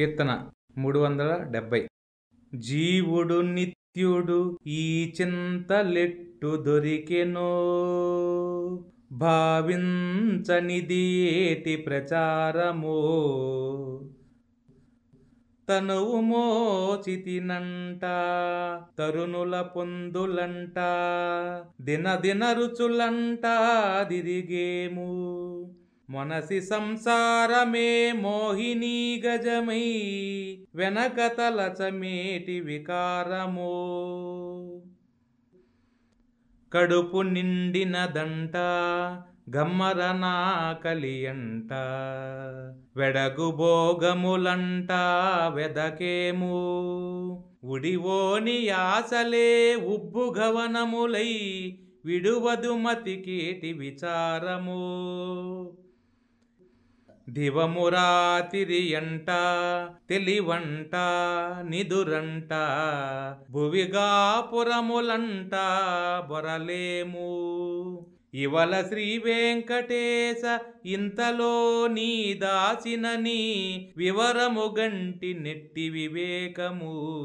కీర్తన మూడు వందల డెబ్బై జీవుడు నిత్యుడు ఈ చింతలెట్టు దొరికెనో. భావించనిది ఏటి ప్రచారమో. తనువు మోచితినంట తరుణుల పొందులంట దిన రుచులంట దిరిగేము. మనసి సంసారమే మోహిని గజమై వెనక తలచమేటి వికారమో. కడుపు నిండినదంట గమ్మరనా కలియంట వెడగు భోగములంట వెదకేము. ఉడివోని ఆశలే ఉబ్బు గవనములై విడువదు మతికేటి విచారము. దివమురాతిరియంట తెలివంట నిదురంట భువిగాపురములంట బొరలేము. ఇవల శ్రీ వెంకటేశ ఇంతలో నీ దాసినని వివరము గంటి నెట్టి వివేకము.